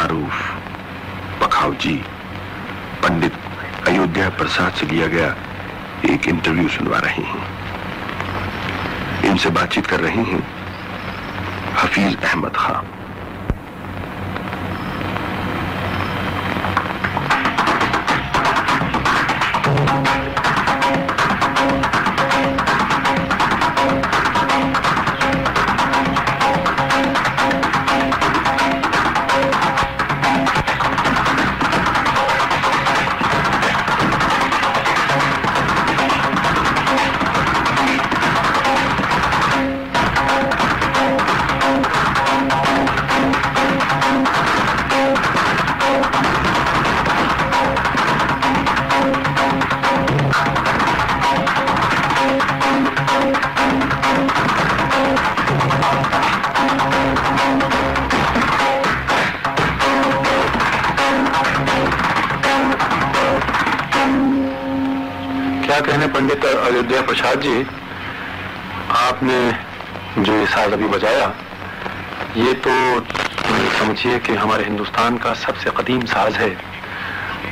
معروف۔ پکھاؤ جی پنڈت ایودھیا پرساد سے لیا گیا ایک انٹرویو سنوا رہی ہیں۔ ان سے بات چیت کر رہی ہیں۔ حفیظ احمد خان۔ کیا کہنے پنڈت ایودھیا پرساد جی آپ نے جو یہ ساز ابھی بجایا، یہ تو سمجھیے کہ ہمارے ہندوستان کا سب سے قدیم ساز ہے۔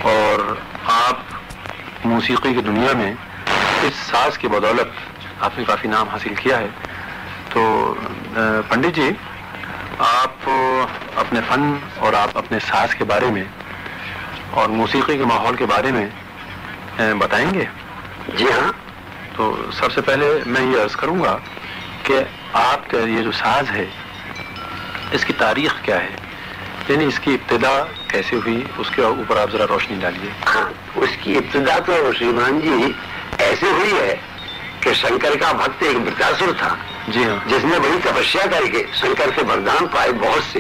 اور آپ موسیقی کی دنیا میں اس ساز کی بدولت آپ نے کافی نام حاصل کیا ہے۔ تو، پنڈت جی آپ اپنے فن اور آپ اپنے ساز کے بارے میں اور موسیقی کے ماحول کے بارے میں بتائیں گے؟ جی ہاں۔ تو سب سے پہلے میں یہ عرض کروں گا کہ آپ کا یہ جو ساز ہے اس کی تاریخ کیا ہے؟ یعنی اس کی ابتدا کیسے ہوئی؟ اس کے اوپر آپ ذرا روشنی ڈالیے۔ ہاں اس کی ابتدا تو شریمان جی ایسے ہوئی ہے کہ شنکر کا بھکت ایک برتاثر تھا۔ جی ہاں۔ جس نے بڑی تپسیا کر کے شنکر سے بردان پائے بہت سے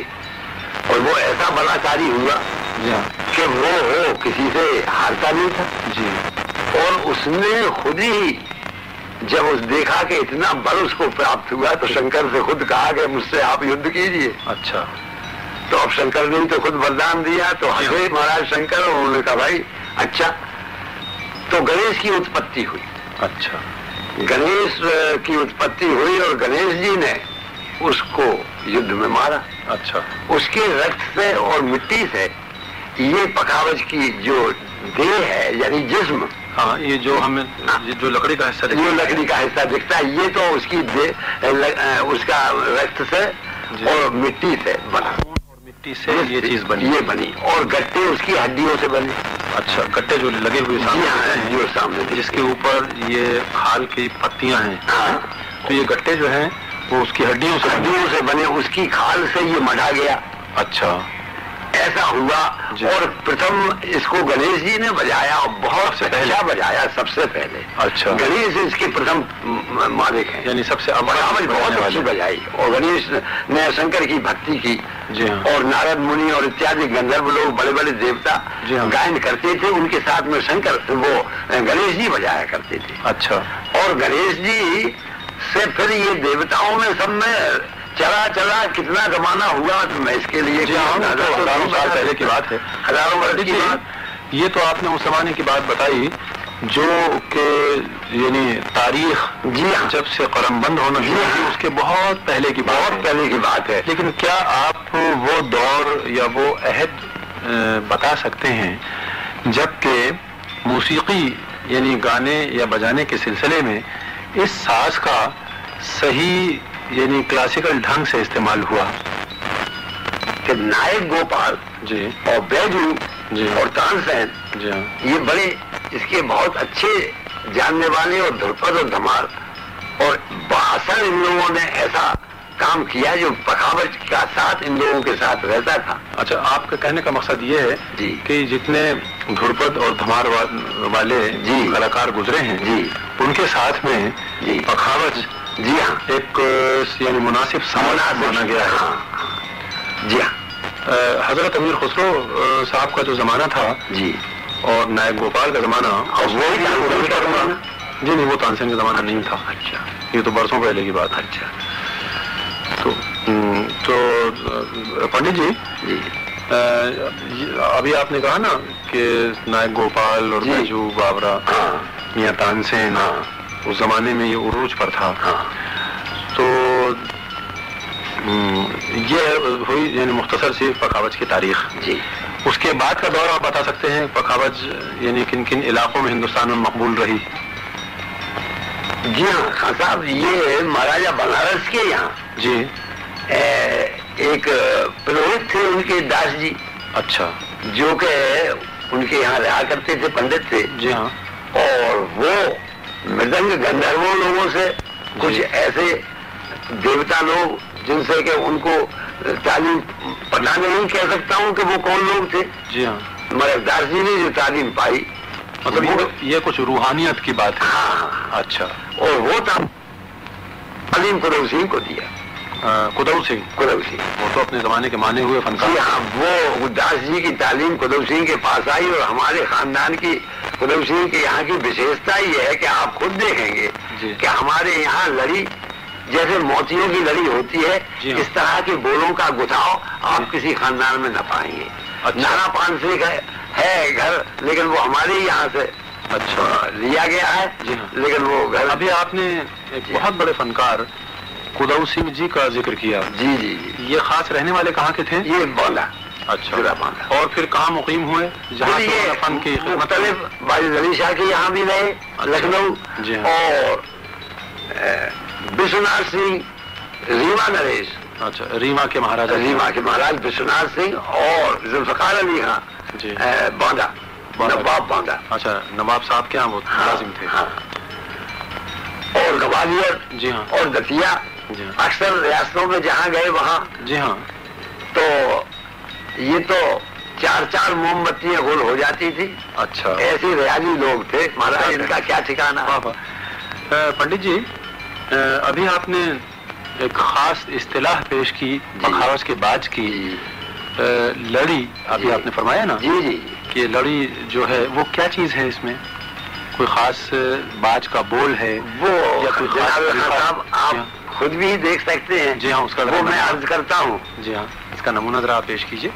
اور وہ ایسا بلاکاری ہوا جی ہاں۔ کہ وہ کسی سے ہارتا نہیں تھا۔ جی۔ اور اس نے خود ہی جب اس دیکھا کہ اتنا بل اس کو پراپت ہوا تو شنکر سے خود کہا کہ مجھ سے آپ یدھ کیجیے اچھا۔ تو اب شنکر نے تو خود بردان دیا تو جی ہاں۔ ہنسے مہاراج شنکر اور انہوں نے کہا بھائی اچھا۔ تو گنیش کی اتپتی ہوئی۔ اچھا۔ گنیش کی اتپتی ہوئی اور گنیش جی نے اس کو یدھ میں مارا۔ اچھا۔ اس کے رکت سے اور مٹی سے یہ پکاوچ کی جو دیہ ہے یعنی جسم ہاں یہ جو ہمیں ہاں۔ جو لکڑی کا حصہ یہ لکڑی کا حصہ دکھتا ہے۔ یہ تو اس کی اس کا رکت سے جی۔ اور مٹی سے بنا۔ مٹی سے یہ چیز بنی۔ یہ بنی۔ اور گٹے اس کی ہڈیوں سے بنے۔ اچھا گٹے جو لگے ہوئے سامنے۔ جی ہاں، جو سامنے۔ جس کے اوپر یہ کھال کی پتیاں ہیں۔ ہاں۔ تو یہ گٹے جو ہیں وہ اس کی ہڈیوں سے ہڈیوں سے بنے اس کی کھال سے یہ مڈا گیا۔ اچھا۔ ایسا ہوا جی۔ اور پرتم اس کو گنیش جی نے بجایا اور بہت اچھا پہلے۔ بجایا سب سے پہلے۔ اچھا۔ گنیش اس کے پرتھم مالک ہے یعنی سب سے بہت اچھی بجائی۔ اور گنیش نے شنکر کی بھکتی کی۔ جی ہاں۔ اور نارد منی اور اتیادی گندرو لوگ بڑے بڑے دیوتا جی ہاں۔ گائن کرتے تھے ان کے ساتھ میں شنکر وہ گنیش جی بجایا کرتے تھے۔ اچھا۔ اور گنیش جی سے پھر یہ دیوتاؤں میں سب میں چلا چلا کتنا زمانہ ہوا میں اس کے لیے جی، ہزاروں سال پہلے کی بات ہے۔ ہزاروں برس کی بات۔ یہ تو آپ نے اس زمانے کی بات بتائی جو کہ یعنی تاریخ جی ہاں۔ جب سے قرم بند ہونا جی ہاں۔ اس کے بہت پہلے کی بہت پہلے کی بات ہے۔ لیکن کیا آپ وہ دور یا وہ عہد بتا سکتے ہیں جبکہ موسیقی یعنی گانے یا بجانے کے سلسلے میں اس ساز کا صحیح یعنی کلاسیکل ڈھنگ سے استعمال ہوا۔ کہ نائک گوپال جی۔ اور بیجو جی۔ اور تانسین جی۔ یہ بڑے اس کے بہت اچھے جاننے والے اور دھرپد اور دھمال۔ اور بآسر ان لوگوں نے ایسا کام کیا جو پکاوٹ کا ساتھ ان لوگوں کے ساتھ رہتا تھا۔ اچھا آپ کا کہنے کا مقصد یہ ہے جی۔ کہ جتنے دھرپد اور دھمار والے جی۔ کلاکار گزرے ہیں جی۔ ان کے ساتھ میں جی۔ جی ہاں ایک یعنی مناسب سامان مانا گیا ہے۔ ہاں۔ جی ہاں۔ حضرت امیر خسرو صاحب کا جو زمانہ تھا جی۔ اور نائب گوپال کا زمانہ جی نہیں وہ تانسین کا زمانہ نہیں تھا۔ اچھا۔ یہ تو برسوں پہلے کی بات اچھا۔ تو تو پنڈت جی جی۔ ابھی آپ نے کہا نا کہ نائب گوپال اور بیجو بابرا میاں تانسین اس زمانے میں یہ عروج پر تھا۔ ہاں۔ تو یہ ہوئی یعنی مختصر سی پکاوج کی تاریخ۔ جی۔ اس کے بعد کا دور آپ بتا سکتے ہیں پکاوج یعنی کن کن علاقوں میں ہندوستان میں مقبول رہی۔ جی ہاں خان صاحب یہ مہاراجا بنارس کے یہاں۔ جی۔ ایک پروہت تھے ان کے داس جی۔ اچھا۔ جو کہ ان کے یہاں رہا کرتے تھے پنڈت تھے۔ جی ہاں۔ اور وہ مردنگ گندھرو لوگوں سے کچھ ایسے دیوتا لوگ جن سے کہ ان کو تعلیم پڑھانے نہیں کہہ سکتا ہوں کہ وہ کون لوگ تھے۔ جی ہاں۔ مگر داس جی نے جو تعلیم پائی مطلب یہ کچھ روحانیت کی بات ہے۔ ہاں۔ اچھا۔ اور وہ تھا تعلیم قدو سنگھ کو دیا۔ کدو سنگھ۔ قدو سنگھ۔ وہ تو اپنے زمانے کے مانے ہوئے فنکار۔ جی ہاں وہ داس جی کی تعلیم قدو سنگھ کے پاس آئی اور ہمارے خاندان کی قدو سنگھ کے یہاں کی وشیشتا یہ ہے کہ آپ خود دیکھیں گے جی۔ کہ ہمارے یہاں لڑی جیسے موتیوں کی لڑی ہوتی ہے جی ہاں۔ اس طرح کے بولوں کا گتھاؤ آپ کسی خاندان میں نہ پائیں گے۔ اچھا۔ نانا پان سنگھ ہے- گھر لیکن وہ ہمارے یہاں سے اچھا۔ لیا گیا ہے۔ جی ہاں۔ لیکن وہ گھر ابھی آپ نے ایک بہت بڑے فنکار کدو سنگھ جی کا ذکر کیا۔ جی جی جی۔ یہ خاص رہنے والے کہاں کے تھے؟ یہ بولا۔ اچھا۔ اور پھر کہاں مقیم ہوئے؟ جہاں سے فن کی مختلف باجد علی شاہ کے یہاں بھی رہے لکھنؤ جی ہاں۔ اور وشوநாت سنگھ ریما نریش۔ اچھا ریما کے مہاراجا ریما کے مہاراج وشوநாت سنگھ اور ذوالفقار علی خان جی۔ باندھا۔ نواب باندھا اچھا نواب صاحب کے یہاں وہ لازم تھے۔ ہاں۔ اور گوالیر جی ہاں۔ اور دتیا جی ہاں۔ اکثر ریاستوں میں جہاں گئے وہاں جی ہاں۔ یہ تو چار چار موم بتیاں گول ہو جاتی تھی۔ اچھا۔ ایسے ریاضی لوگ تھے۔ مہاراج ان کا کیا ٹھکانا۔ پنڈت جی ابھی آپ نے ایک خاص اصطلاح پیش کی بخاوس کے باج کی۔ جی۔ لڑی ابھی جی۔ آپ نے فرمایا نا جی جی۔ کہ لڑی جو ہے وہ کیا چیز ہے اس میں؟ کوئی خاص باج کا بول ہے وہ؟ صاحب آپ جی خود بھی دیکھ سکتے ہیں۔ جی ہاں اس کا وہ میں عرض کرتا ہوں۔ جی ہاں اس کا نمونہ ذرا پیش کیجیے۔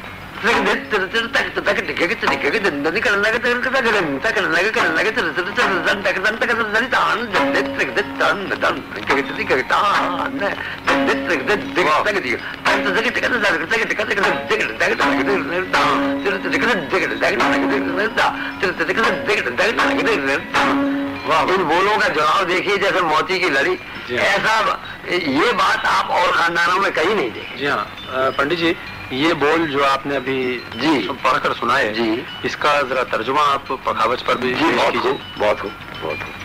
ان بولوں کا جواب دیکھیے جیسے موتی کی لڑی جی ہاں۔ ایسا یہ بات آپ اور خاندانوں میں کہیں نہیں دیکھی جی ہاں پنڈت جی یہ بول جو آپ نے ابھی جی۔ پڑھ کر سنائے جی۔ اس کا ذرا ترجمہ آپ پخاوج پر بھی جی بہت خوب بہت خوب بہت خوب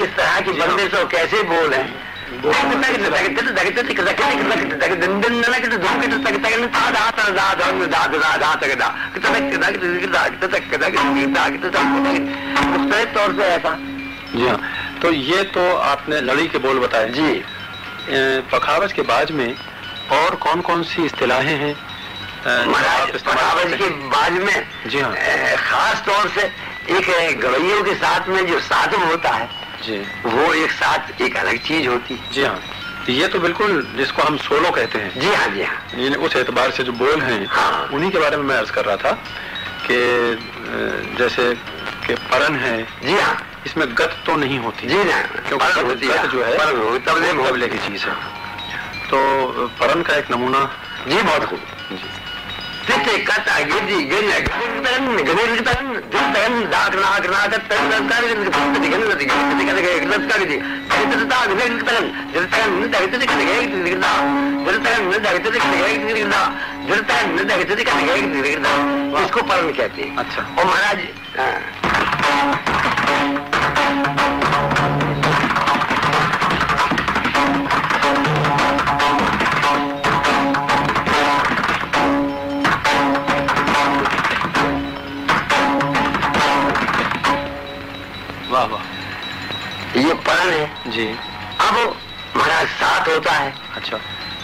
کس طرح کی جی ہاں۔ بندے سے کیسے بول ہیں مختلف طور سے ایسا جی ہاں تو یہ تو آپ نے لڑی کے بول بتائے جی اے، پخاوج کے باج میں اور کون کون سی اصطلاحیں ہیں کے؟ بعد میں جی ہاں خاص طور سے ایک اے، گویوں کے ساتھ میں جو ساتم ہوتا ہے جی۔ وہ ایک ساتھ ایک الگ چیز ہوتی جی ہاں۔ یہ تو بالکل جس کو ہم سولو کہتے ہیں۔ جی ہاں جی ہاں۔ یعنی اس اعتبار سے جو بول ہیں ہاں۔ انہی کے بارے میں میں عرض کر رہا تھا کہ جیسے کہ پرن ہے۔ جی ہاں۔ اس میں گت تو نہیں ہوتی۔ جی نا کیونکہ جو ہے تبلے کی چیز ہے۔ تو پرن کا ایک نمونہ جی بہت خوب۔ جی تتے کتا گدی گن گن گن گن دن داک ناک ناک تن تن کر گن گن گن گن گن گن گن کر دی تتے تا گن تن جل تن دے تتے کن گے گن جل تن دے تتے کن گے گن جل تن دے تتے کن گے گن اس کو پرن کہتے ہیں اچھا اور مہاراج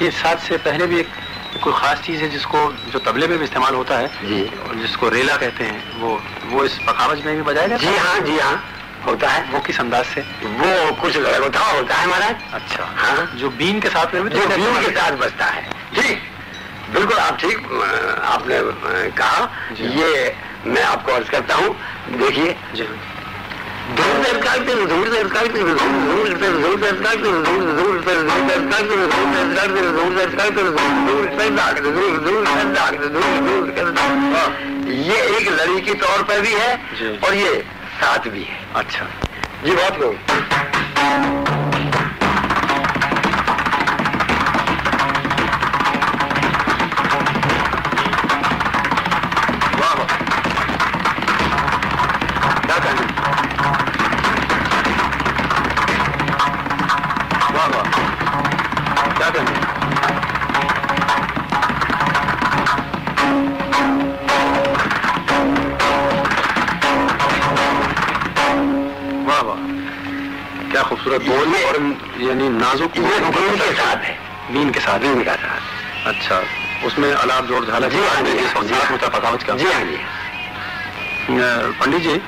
یہ ساتھ سے پہلے بھی ایک کوئی خاص چیز ہے جس کو جو تبلے میں بھی استعمال ہوتا ہے جی۔ جس کو ریلا کہتے ہیں وہ وہ اس پخاوج میں بھی بجایا جاتا جی ہاں جی ہاں۔ ہوتا ہے؟ وہ کس انداز سے؟ وہ کچھ لگوتا ہوتا ہے مہاراج۔ اچھا۔ ہاں۔ جو بین کے ساتھ میں جو بیو کے ساتھ بستا ہے۔ جی۔ بالکل آپ ٹھیک آپ نے کہا۔ جی۔ یہ میں آپ کو عرض کرتا ہوں۔ دیکھیے۔ یہ ایک لڑی کے طور پر بھی ہے جی۔ اور یہ ساتھ بھی ہے۔ اچھا۔ جی بہت لوگ بول اور یعنی نازک کے ساتھ ہے۔ کے ساتھ۔ کا ساتھ۔ اچھا اس میں الاب جوڑ جھالا جی ہاں جی۔ کا جی ہاں جی۔ پنڈت جی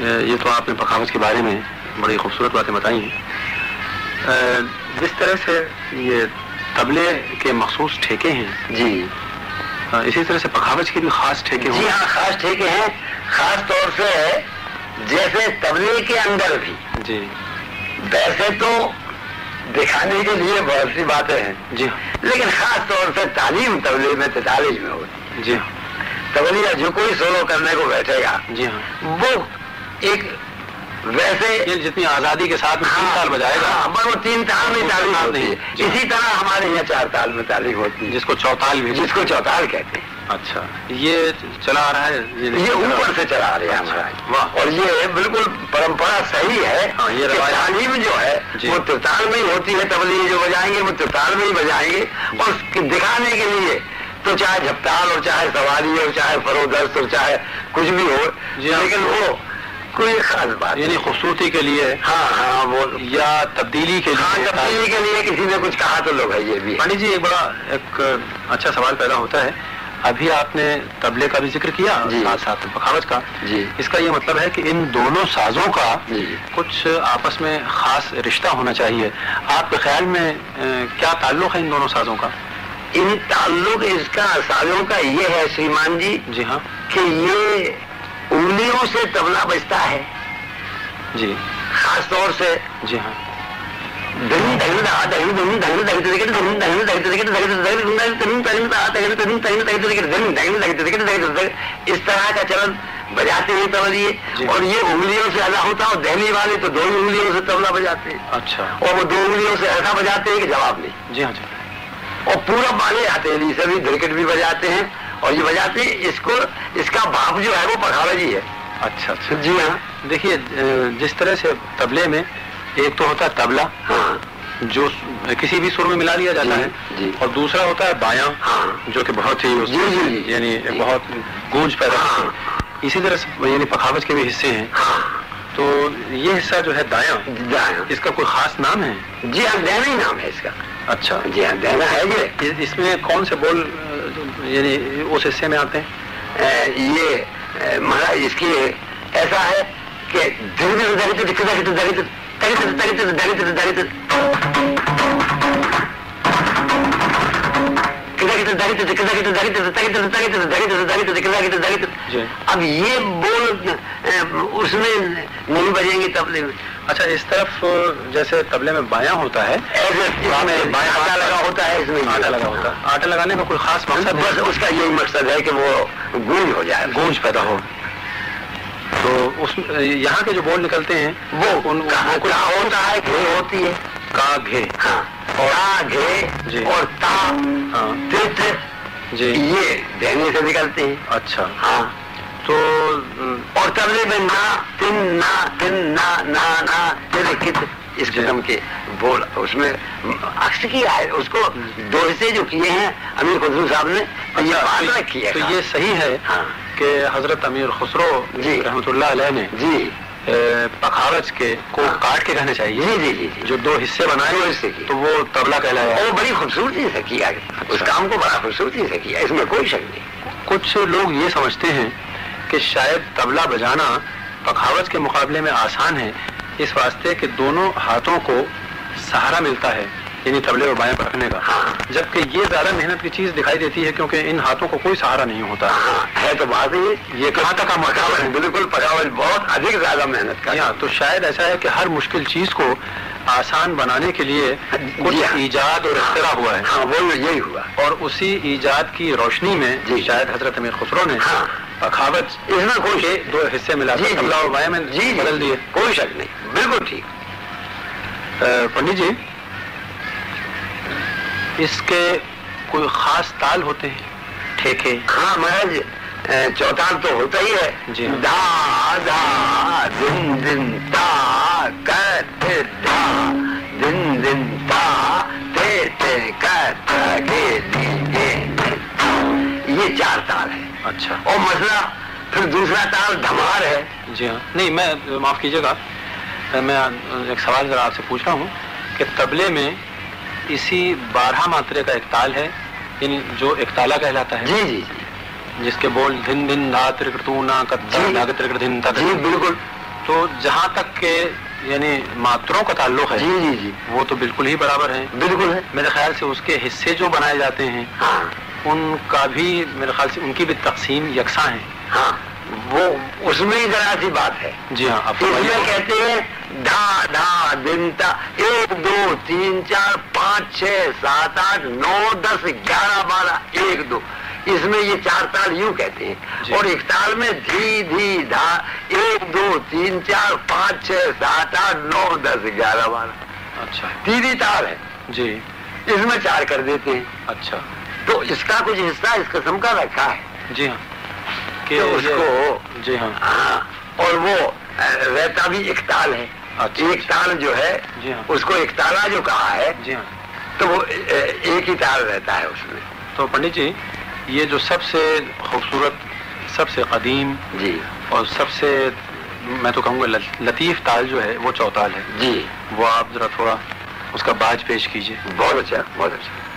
یہ تو آپ نے پخاوج کے بارے میں بڑی خوبصورت باتیں بتائی ہیں۔ جس طرح سے یہ تبلے کے مخصوص ٹھیکے ہیں جی۔ اسی طرح سے پخاوج کے بھی خاص ٹھیکے جی ہاں خاص ٹھیک ہے خاص طور سے جیسے تبلیغ کے اندر بھی۔ جی۔ ویسے تو دکھانے کے لیے بہت سی باتیں ہیں۔ جی۔ ہاں لیکن خاص طور سے تعلیم تبلیغ میں تعلیم میں ہوتی جی۔ ہاں تبلیغ جو کوئی سولو کرنے کو بیٹھے گا جی ہاں۔ وہ ایک ویسے یہ جتنی آزادی کے ساتھ تین سال بجائے گا ہاں بس وہ تین تال میں تعلیم ہوتی ہے۔ اسی طرح ہمارے یہاں چار تال میں تعلیم ہوتی ہے۔ جس کو چوتال بھی جس کو چوتال کہتے ہیں۔ اچھا۔ یہ چلا آ رہا ہے۔ یہ اوپر سے چلا اچھا، ہمارا واہ۔ اور یہ بالکل پرمپرا صحیح ہے ہاں، یہ تعلیم جو ہے جی۔ وہ ترتال میں ہی ہوتی ہے تبلیغ جو بجائیں گے وہ ترتال میں ہی بجائیں گے۔ اور اس کے دکھانے کے لیے تو چاہے جھپتال اور چاہے سواری اور چاہے فروغست اور چاہے کچھ بھی ہو جی ہاں۔ لیکن وہ کوئی خاص بات یعنی خوبصورتی کے لیے۔ ہاں ہاں وہ یا تبدیلی کے ہاں لیے تبدیلی کے لیے کسی نے کچھ کہا تو لوگ ہے یہ بھی ہے۔ پنڈت جی ایک بڑا ایک اچھا سوال پیدا ہوتا ہے۔ ابھی آپ نے تبلے کا بھی ذکر کیا جی۔ ساتھ ساتھ پخاوج کا۔ جی۔ اس کا یہ مطلب ہے کہ ان دونوں سازوں کا جی۔ کچھ آپس میں خاص رشتہ ہونا چاہیے۔ آپ کے خیال میں کیا تعلق ہے ان دونوں سازوں کا؟ ان تعلق اس کا سالوں کا یہ ہے شریمان جی جی ہاں۔ کہ یہ انگلیوں سے تبلا بجتا ہے۔ جی۔ خاص طور سے جی ہاں۔ اس طرح کا چلن بجاتے ہیں سمجھیے اور یہ انگلیوں سے ادا ہوتا اور دہلی والے تو دو انگلیوں سے تبلا بجاتے ہیں اچھا اور وہ دو انگلیوں سے ایسا بجاتے ہیں کہ جواب نہیں جی ہاں اور پورا والے آتے ہیں جیسے بھی کرکٹ بھی بجاتے ہیں اور یہ بجاتے ہیں اس کو اس کا باپ جو ہے وہ پکھاڑا جی ہے اچھا اچھا جی ہاں دیکھیے جس طرح سے تبلے میں ایک تو ہوتا ہے تبلا ہاں جو کسی بھی سر میں ملا لیا جاتا جی، ہے جی۔ اور دوسرا ہوتا ہے بایاں ہاں۔ جو کہ بہت ہی جی، جی، جی۔ یعنی جی۔ بہت گونج پیدا اسی طرح سے یعنی پخاوج کے بھی حصے ہیں ہاں تو یہ حصہ جو ہے دایاں اس کا کوئی خاص نام ہے جی ہاں دینا ہی نام ہے اس کا اچھا جی ہاں دینا ہے یہ اس- میں کون سے بول یعنی اس حصے میں آتے ہیں یہ مہاراج اس کی ایسا ہے کہ اب یہ بول اس میں نہیں بجیں گے تبلے میں۔ اچھا اس طرف جیسے تبلے میں بایاں ہوتا ہے آٹا لگانے کا کوئی خاص مقصد بس اس کا یہی مقصد ہے کہ وہ گونج ہو جائے۔ گونج پیدا ہو۔ تو یہاں کے جو بول نکلتے ہیں وہ ہوتا ہے ہوتی ہے؟ کا گھے ہاں اور تا جی یہ دہنے سے نکلتے ہیں اچھا ہاں تو اور تبلے میں نا تن نا تن نا نا نا تر کت اس۔ قسم کے بول اس میں عکس کیا ہے اس کو دو حصے جو کیے ہیں امیر خسرو صاحب نے یہ بات رکھی ہے تو یہ صحیح ہے کہ حضرت امیر خسرو جی۔ رحمۃ اللہ علیہ نے جی پخاوج کے کو۔ کاٹ کے کہنے چاہیے۔ جی جی جی جی۔ جو دو حصے بنائے دو حصے کی۔ تو وہ تبلا کہلایا۔ اور بڑی خوبصورتی سے کیا گیا اس کام کو بڑا خوبصورتی سے کیا اس میں کوئی شک نہیں۔ کچھ لوگ یہ سمجھتے ہیں کہ شاید تبلا بجانا پخاوج کے مقابلے میں آسان ہے۔ اس واسطے کہ دونوں ہاتھوں کو سہارا ملتا ہے۔ یعنی تبلے اور بائیں رکھنے کا۔ ہاں۔ جبکہ یہ زیادہ محنت کی چیز دکھائی دیتی ہے کیونکہ ان ہاتھوں کو کوئی سہارا نہیں ہوتا۔ ہاں ہے تو بات یہ کہاں تک ہم پکاوٹ بالکل پکاوٹ بہت ادھک زیادہ محنت کا ہاں تو شاید ایسا ہے کہ ہر مشکل چیز کو آسان بنانے کے لیے کچھ جی ہاں۔ ایجاد اور اختراع ہوا ہے۔ ہاں وہ یہی ہوا۔ اور اسی ایجاد کی روشنی میں جی۔ شاید حضرت امیر خسرو نے ہاں۔ پخاوت اس میں کوئی دو حصے ملا جی اور بائیں میں بدل دیے۔ کوئی شک نہیں۔ بالکل ٹھیک۔ پنڈت جی اس کے کوئی خاص تال ہوتے ہیں؟ ٹھیکے ہاں اہ، چوتال تو ہوتا ہی ہے۔ جی۔ دا دا دن دن تا دا دن دن تا تے تے گے یہ چار تال ہے اچھا۔ اور مسئلہ پھر دوسرا تال دھمار ہے۔ جی ہاں۔ نہیں میں معاف کیجیے گا۔ میں ایک سوال ذرا آپ سے پوچھ رہا ہوں کہ تبلے میں اسی بارہ ماترے کا ایک تال ہے یعنی جو ایک تالا کہلاتا ہے۔ جی جی جس کے بول دھن دھن دھا ترکڑتو نا کتا جی۔ نا ترکڑ دھن تا جی بالکل۔ تو جہاں تک کہ یعنی ماتروں کا تعلق ہے جی جی جی۔ وہ تو بالکل ہی برابر ہے بالکل ہے۔ میرے خیال سے اس کے حصے جو بنائے جاتے ہیں ہاں۔ ان کا بھی میرے خیال سے ان کی بھی تقسیم یکساں ہے ہاں۔ وہ اس میں ہی ذرا سی بات ہے۔ جی ہاں اس میں کہتے ہیں دھا دھا دن تا ایک دو تین چار پانچ چھ سات آٹھ نو دس گیارہ بارہ ایک دو۔ اس میں یہ چار تال یوں کہتے ہیں۔ جی۔ اور ایک تال میں دھی دھی دھا ایک دو تین چار پانچ چھ سات آٹھ نو دس گیارہ بارہ۔ اچھا۔ تیری تال ہے۔ جی۔ اس میں چار کر دیتے ہیں۔ اچھا۔ تو اس کا کچھ حصہ اس قسم کا رکھا ہے۔ جی ہاں۔ کہ اس کو جی ہاں۔ ہاں اور وہ رہتا بھی ایک تال ہے۔ اچھا، ایک تال جو ہے جی ہاں۔ اس کو ایک تالا جو کہا ہے جی ہاں۔ تو وہ ایک ہی تال رہتا ہے اس میں۔ تو پنڈت جی یہ جو سب سے خوبصورت سب سے قدیم جی۔ اور سب سے میں تو کہوں گا لط- لطیف تال جو ہے وہ چوتال ہے۔ جی۔ وہ آپ ذرا تھوڑا اس کا باج پیش کیجیے بہت اچھا بہت اچھا۔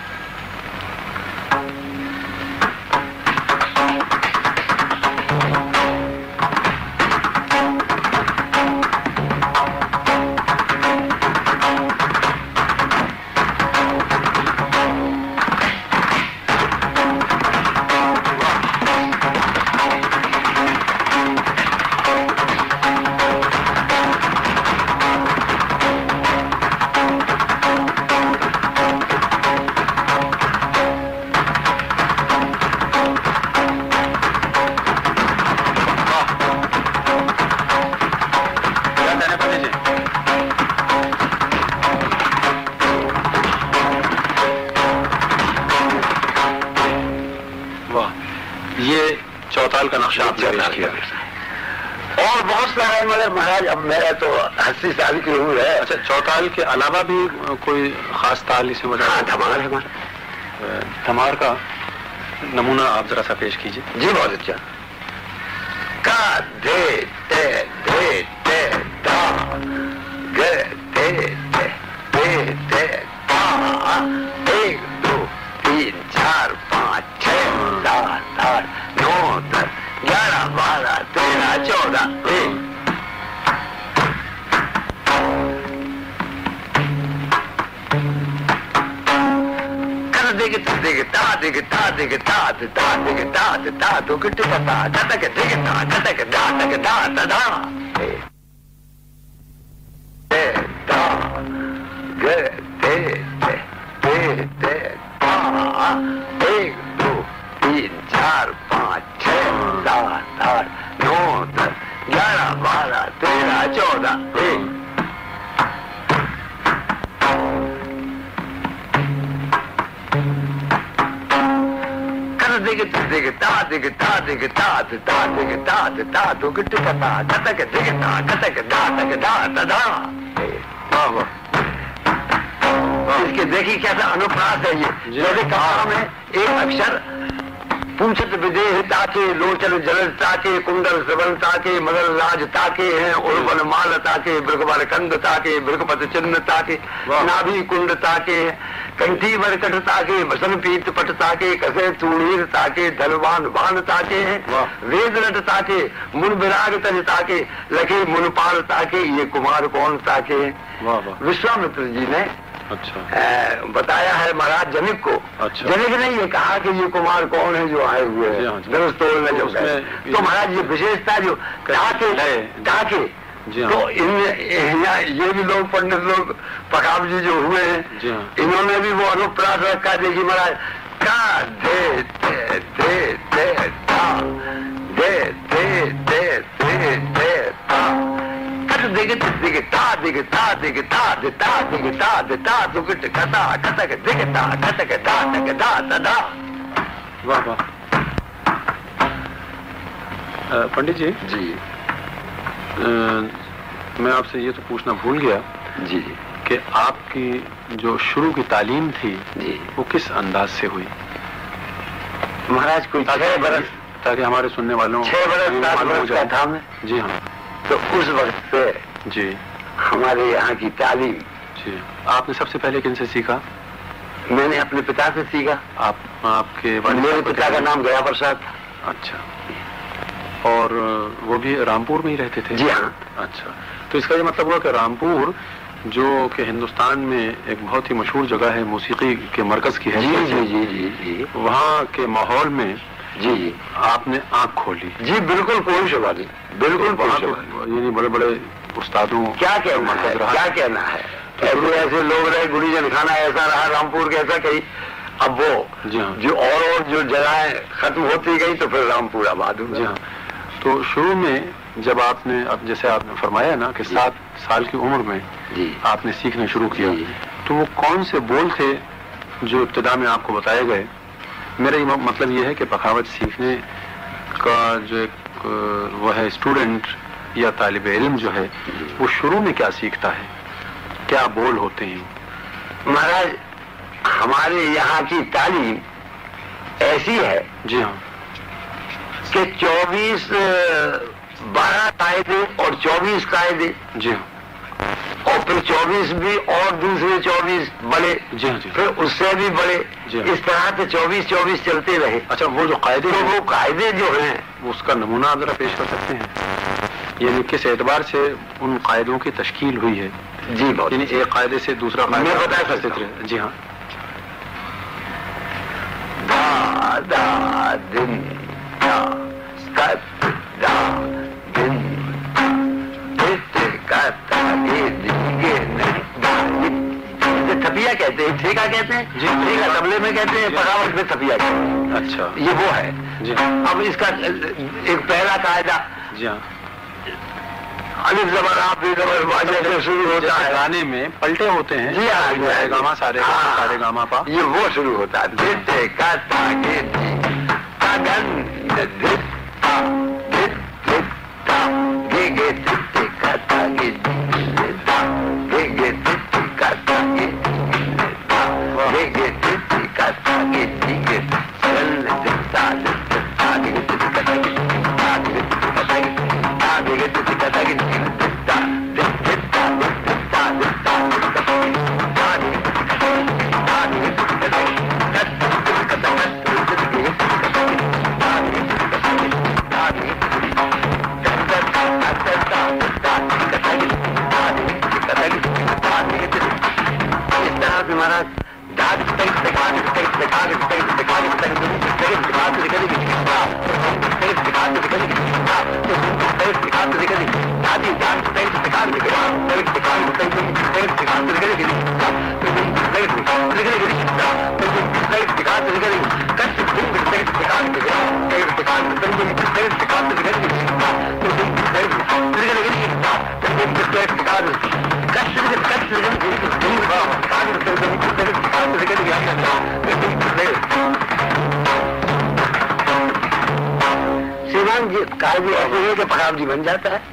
اور بہت سارا ہے مگر مہاراج اب میرا تو اسی سال کی عمر ہے۔ اچھا چوتال کے علاوہ بھی کوئی خاص تال اس میں ہاں بجا دھمال ہے ہمارا۔ دھمار کا نمونہ آپ ذرا سا پیش کیجیے۔ جی بہت اچھا۔ کا دے تے دے تے دا گے تے تے تے تے تا۔ تا کے دا تا دا اے اے دا گے تے تے تے تے تا ایک دو تین چار پانچ چھ سات آٹھ نو دس گیارہ بارہ تیرہ چودہ اس کے دیکھیے کیسا انوپراس ہے یہ جی۔ جیسے کہا میں ایک اکشر پوچھت ودیہ تاکے لوچن جلد تاکے کنڈل سبن تاکے مدر لاج تاکے ہیں اربن مال تاکے برکبر کند تاکے برکپت چند تاکے۔ نابی کنڈ تاکے کنٹھی برکٹ تاکے بسن پیت پٹ تاکے کسے چوڑیر تاکے دھنوان بان تاکے ہیں۔ وید رٹ تاکے من براگ تج تاکے لکھے من پال تاکے یہ کمار کون تاکے ہیں وشوامتر جی نے بتایا ہے مہاراج جنک کو اچھا۔ جنک نے یہ کہا کہ یہ کمار کون ہے جو آئے ہوئے جی ہیں ہاں، جی۔ درست جو تو مہاراج یہ وشیشتا جو ڈاکے ہے۔ ڈاکے جی ہاں۔ تو یہ بھی لوگ پنڈت لوگ پکاب جی جو ہوئے ہیں ہاں۔ انہوں نے بھی وہ انوپراس رکھا دیکھی مہاراج کا دے دے دے دے دے دے دے واہ واہ آ، پنڈت جی جی میں آپ سے یہ تو پوچھنا بھول گیا جی کہ آپ کی جو شروع کی تعلیم تھی جی وہ کس انداز سے ہوئی مہاراج کوئی چھ برس تاکہ ہمارے سننے والوں چھ برس کا۔ تھا میں جی ہاں تو اس وقت سے جی۔ ہمارے یہاں کی تعلیم۔ جی۔ آپ نے سب سے پہلے کن سے سیکھا؟ میں نے اپنے پتا سے سیکھا۔ آپ آپ کے میرے پتا کا نام گیا پرساد اچھا۔ اور وہ بھی رامپور میں ہی رہتے تھے؟ جی ہاں۔ اچھا۔ تو اس کا یہ مطلب ہوا کہ رامپور جو کہ ہندوستان میں ایک بہت ہی مشہور جگہ ہے موسیقی کے مرکز کی ہے جی جی جی جی جی۔ وہاں کے ماحول میں جی جی۔ آپ نے آنکھ کھولی۔ جی بالکل کوئی شبہ نہیں بالکل یعنی بڑے بڑے استادوں۔ کیا کہنا ہے؟ کیا کہنا ہے؟ ایسے ایسے لوگ رہے گڑی جن کھانا ایسا رہا رامپور کے ایسا کہیں۔ اب وہ جی ہاں۔ جو اور اور جو جگہیں ختم ہوتی گئی تو پھر رامپور آباد ہوا جی ہاں۔ تو شروع میں جب آپ نے اب جیسے آپ نے فرمایا نا کہ جی۔ سات سال کی عمر میں جی۔ آپ نے سیکھنا شروع کیا۔ تو وہ کون سے بول تھے جو ابتدا میں آپ کو بتائے گئے؟ میرا یہ مطلب یہ ہے کہ پخاوت سیکھنے کا جو ایک وہ ہے اسٹوڈنٹ یا طالب علم جو ہے وہ شروع میں کیا سیکھتا ہے؟ کیا بول ہوتے ہیں؟ مہاراج ہمارے یہاں کی تعلیم ایسی ہے جی ہاں۔ کہ چوبیس بارہ قاعدے اور چوبیس قاعدے جی ہاں۔ پھر چوبیس بھی اور دوسرے چوبیس بڑے جی ہاں جی ہاں پھر اس سے بھی بڑے جی ہاں۔ اس طرح سے چوبیس چوبیس چلتے رہے اچھا وہ جو قاعدے ہیں وہ قاعدے جو ہیں اس کا نمونہ ذرا پیش کر سکتے ہیں یعنی کس اعتبار سے ان قاعدوں کی تشکیل ہوئی ہے جی بہت یعنی ایک قاعدے سے دوسرا قاعدہ میں بتا رہے۔ جی ہاں دا دا دن دا دا تھپیا کہتے ہیں ٹھیکا کہتے ہیں جی۔ ٹھیکا تبلے میں کہتے ہیں۔ پراوٹ میں تھپیا کہتے ہیں۔ اچھا۔ یہ وہ ہے۔ جی۔ اب اس کا ایک پہلا قاعدہ۔ جی ہاں۔ الف زبر آپ شروع ہوتا ہے۔ گانے میں پلٹے ہوتے ہیں جی ہاں جی ہاں، گاما سارے ہاں۔ سارے گاما پا۔ یہ وہ شروع ہوتا ہے۔ دھتے کا گے گے دھتے کا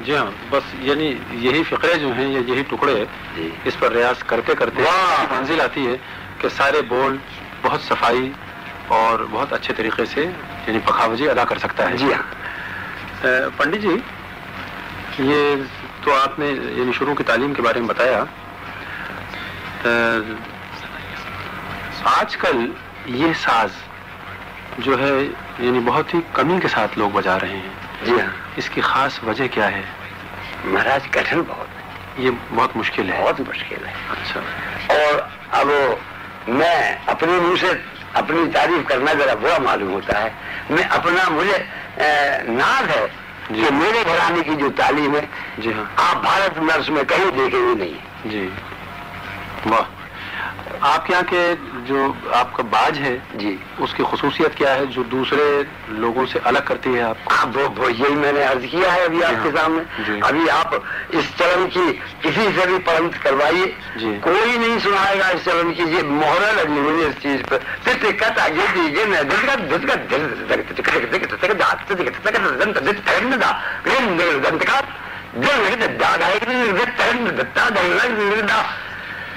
جی ہاں بس یعنی یہی فقرے جو ہیں یہی ٹکڑے اس پر ریاض کرتے کرتے منزل آتی ہے کہ سارے بول بہت صفائی اور بہت اچھے طریقے سے یعنی پخاوجی ادا کر سکتا ہے جی ہاں پنڈت جی یہ تو آپ نے یعنی شروع کی تعلیم کے بارے میں بتایا۔ آج کل یہ ساز جو ہے یعنی بہت ہی کمی کے ساتھ لوگ بجا رہے ہیں۔ جی ہاں۔ اس کی خاص وجہ کیا ہے؟ مہاراج کٹھن بہت۔ یہ بہت مشکل ہے۔ بہت مشکل ہے۔ اچھا۔ اور اب میں اپنے منہ سے اپنی تعریف کرنا ذرا برا معلوم ہوتا ہے۔ میں اپنا مجھے ناز ہے۔ جی۔ کہ میرے گھرانے کی جو تعلیم ہے جی ہاں. آپ بھارت نرس میں کہیں دیکھے ہوئے نہیں۔ جی. واہ. آپ کے یہاں کے جو آپ کا باج ہے جی اس کی خصوصیت کیا ہے جو دوسرے لوگوں سے الگ کرتی ہے آپ کو وہ یہی میں نے عرض کیا ہے ابھی جی آپ ہاں۔ کے سامنے جی۔ ابھی آپ اس چلن کی کسی سے بھی پرنت کروائیے جی۔ کوئی نہیں سنائے گا اس چلن کی یہ مہرہ لگی ہوئی اس چیز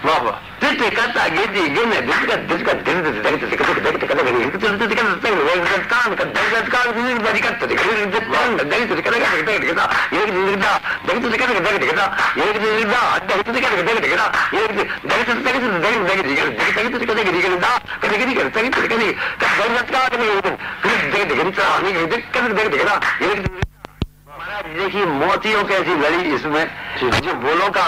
پہ دت کتا گیتی گن دل دل کتا موتیوں کی ایسی لڑی اس میں جو بولوں کا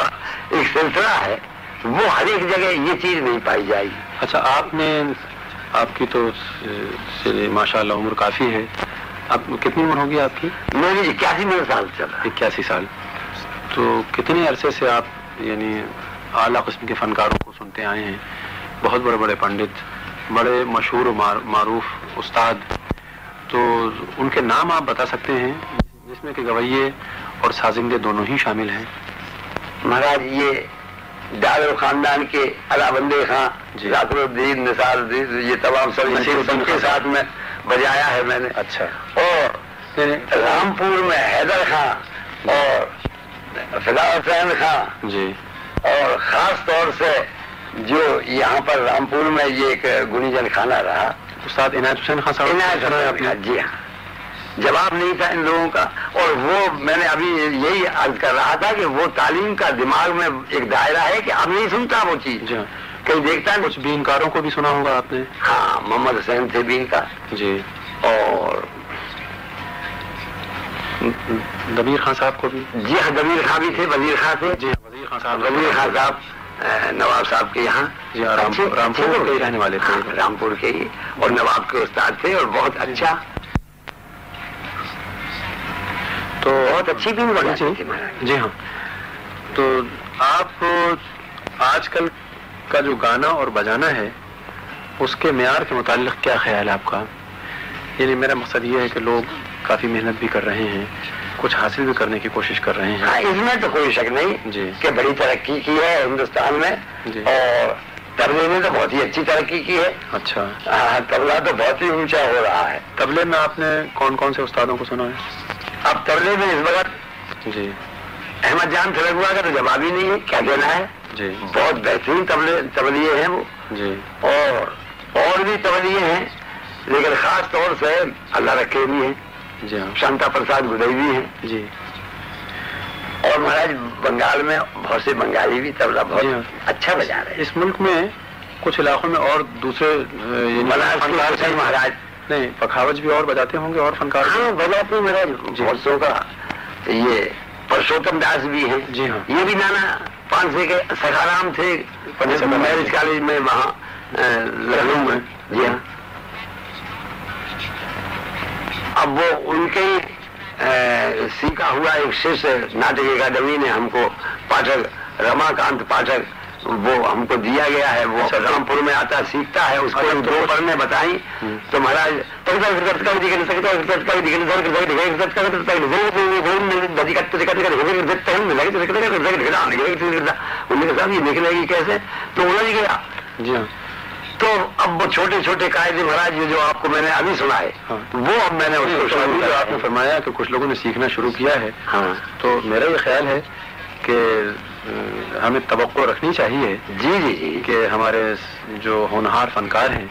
ایک سلسلہ ہے وہ ہر ایک جگہ یہ چیز نہیں پائی جائے گی۔ اچھا آپ نے آپ کی تو ماشاء اللہ عمر کافی ہے۔ اب کتنی عمر ہوگی آپ کی؟ میری اکیاسی میرے سال چلا۔ اکیاسی سال۔ تو کتنے عرصے سے آپ یعنی اعلیٰ قسم کے فنکاروں کو سنتے آئے ہیں؟ بہت بڑے بڑے پنڈت بڑے مشہور و معروف استاد۔ تو ان کے نام آپ بتا سکتے ہیں؟ جس میں کہ گویے اور سازندے دونوں ہی شامل ہیں۔ مہاراج یہ دار خاندان کے علا بندے خان جی۔ ذاکر الدین نثار الدین یہ تمام سب سب کے۔ ساتھ میں بجایا ہے میں نے۔ اچھا۔ اور رامپور میں حیدر خان اور فضا حسین خان جی۔ اور خاص طور سے جو یہاں پر رامپور میں یہ ایک گنی جن خانہ رہا۔ استاد عنایت حسین خان صاحب۔ عنایت جی ہاں۔ جواب نہیں تھا ان لوگوں کا۔ اور وہ میں نے ابھی یہی عرض کر رہا تھا کہ وہ تعلیم کا دماغ میں ایک دائرہ ہے کہ اب نہیں سنتا وہ چیز۔ جی۔ کہیں دیکھتا نہیں۔ کچھ بینکاروں کو بھی سنا ہوگا آپ نے۔ ہاں محمد حسین تھے کا جی۔ اور دبیر خان صاحب کو بھی۔ جی ہاں دبیر خان بھی تھے وزیر خان تھے۔ جی ہاں وزیر خان صاحب۔ وزیر خان صاحب نواب صاحب کے یہاں۔ جی رامپور کے رہنے والے تھے۔ ہاں، رامپور کے ہی۔ اور نواب کے استاد تھے اور بہت اچھا تو بہت اچھی بھی جی جی ہاں۔ تو آپ آج کل کا جو گانا اور بجانا ہے اس کے معیار کے متعلق کیا خیال ہے آپ کا؟ یعنی میرا مقصد یہ ہے کہ لوگ کافی محنت بھی کر رہے ہیں کچھ حاصل بھی کرنے کی کوشش کر رہے ہیں۔ ہاں اس میں تو کوئی شک نہیں جی۔ کہ بڑی ترقی کی ہے ہندوستان میں۔ جی۔ اور تبلے نے تو بہت ہی اچھی ترقی کی ہے۔ اچھا۔ ہاں، تبلا تو بہت ہی اونچا ہو رہا ہے۔ تبلے میں آپ نے کون کون سے استادوں کو سنا ہے؟ اب تبلے میں اس وقت۔ جی۔ احمد جان تھلگوا کا تو جواب ہی نہیں ہے۔ کیا دینا ہے؟ جی۔ بہت بہترین تبلیے ہیں وہ۔ جی۔ اور اور بھی تولیے ہیں۔ لیکن خاص طور سے اللہ رکھے بھی ہیں۔ جی ہاں۔ شانتا پرساد گدئی بھی ہیں۔ جی۔ اور مہاراج بنگال میں بہت سے بنگالی بھی تبلا جی ہاں۔ بہت اچھا بجا رہے ہیں۔ اس ملک میں کچھ علاقوں میں اور دوسرے یعنی مہاراج۔ نہیں پخاوج بھی اور بجاتے ہوں گے اور فنکار؟ ہاں بجاتے مہاراج جی۔ بہت سو کا یہ پرشوتم داس بھی ہیں جی ہاں۔ یہ بھی نانا پانسے کے سکھارام تھے میرج کالج میں وہاں لکھنؤ میں جی ہاں اب وہ ان کے سیکھا ہوا ایک شش ناٹک اکیڈمی نے ہم کو پاٹھک رما کانت پاٹھک وہ ہم کو دیا گیا ہے وہ اچھا۔ رامپور میں آتا سیکھتا ہے اس کو اچھا، دو پڑھنے بتائی تو مہاراج یہ نکلے گی کیسے تو جی ہاں تو اب وہ چھوٹے چھوٹے قاعدے مہاراج یہ جو آپ کو میں نے ابھی سنائے ہاں۔ وہ اب میں نے آپ نے فرمایا کہ کچھ لوگوں نے سیکھنا شروع کیا ہے ہاں تو میرا یہ خیال ہے کہ ہمیں توقع رکھنی چاہیے جی جی جی۔ کہ ہمارے جو ہونہار فنکار ہیں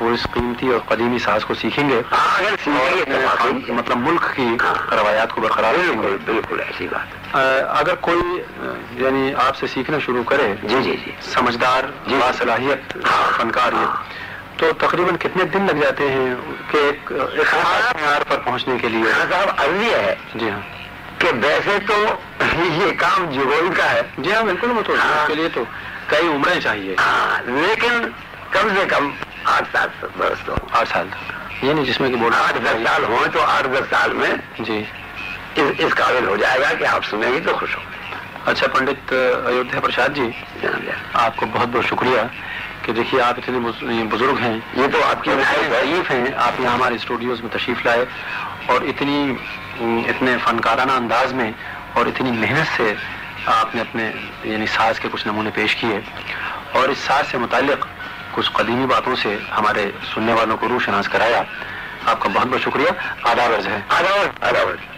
وہ اس قیمتی اور قدیمی ساز کو سیکھیں گے ہاں واقعی- اپنے مطلب ملک کی روایات کو برقرار رکھیں گے۔ بالکل ایسی بات اگر کوئی یعنی آپ سے سیکھنا شروع کرے جی جی جی۔ سمجھدار باصلاحیت فنکار یہ تو تقریباً کتنے دن لگ جاتے ہیں کہ ایک خاص معیار پر پہنچنے کے لیے؟ صاحب یہ ہے۔ جی ہاں۔ کہ ویسے تو یہ کام جگول کا ہے۔ جی ہاں بالکل وہ تو اس کے لیے تو کئی عمریں چاہیے۔ ہاں لیکن کم سے کم آٹھ سات برس تو۔ آٹھ سال۔ نہیں جس میں کہ بول آٹھ دس سال ہوئے تو آٹھ دس سال میں جی۔ اس, قابل ہو جائے گا کہ آپ سنیں گے تو خوش ہوں۔ اچھا پنڈت ایودھیا پرساد جی گے آپ کو بہت بہت شکریہ کہ دیکھیے آپ اتنے بزرگ ہیں۔ یہ تو آپ کی ضعیف ہیں۔ آپ یہاں ہمارے اسٹوڈیوز میں تشریف لائے اور اتنی اتنے فنکارانہ انداز میں اور اتنی محنت سے آپ نے اپنے یعنی ساز کے کچھ نمونے پیش کیے اور اس ساز سے متعلق کچھ قدیمی باتوں سے ہمارے سننے والوں کو روح شناس کرایا۔ آپ کا بہت بہت شکریہ۔ آداب عرض ہے۔ آداب آداب